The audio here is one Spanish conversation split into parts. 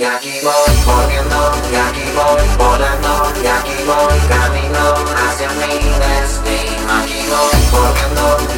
Y aquí voy corriendo, y aquí voy volando, y aquí voy camino hacia mi destino. Aquí voy corriendo.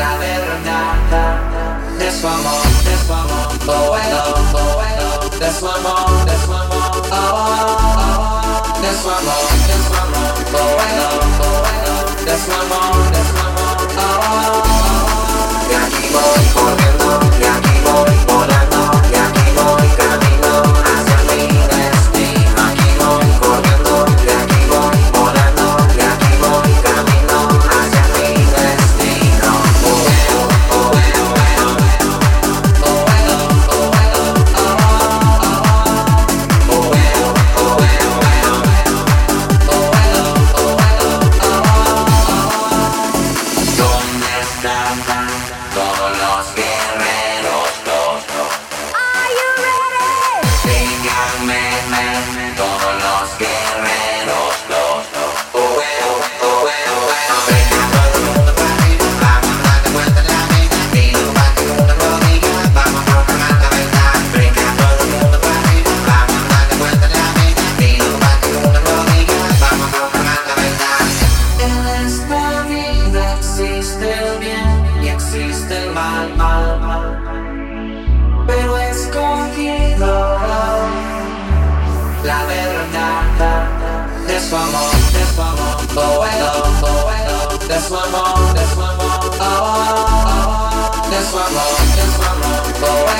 la verdad de su amor, de su amor, oh bueno, oh bueno, de su amor, de su amor, oh, oh, oh. de su amor, de su amor, oh bueno, oh bueno, de su amor, de su amor. existe el bien y existe el mal, mal, mal. That's my mom. that's my mom. Oh, I oh, That's one more, that's one more. Oh, oh, oh, oh. That's one more, that's one more. Oh, I.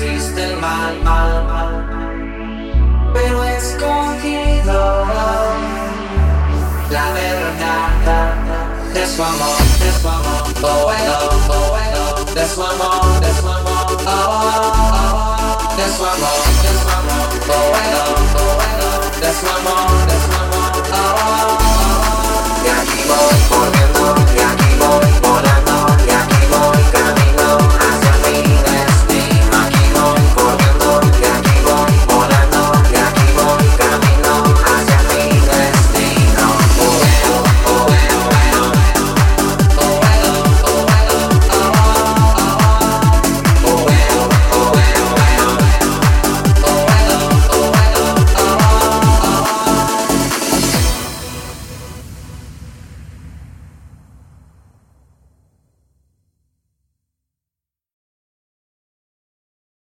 existe el mal, mal, mal, pero escondido la verdad de su amor, de su amor, oh bueno, oh bueno, de su amor, de su amor, oh, oh, oh de su amor, de su amor, oh bueno, oh bueno, de su amor, de su amor, oh. oh, oh.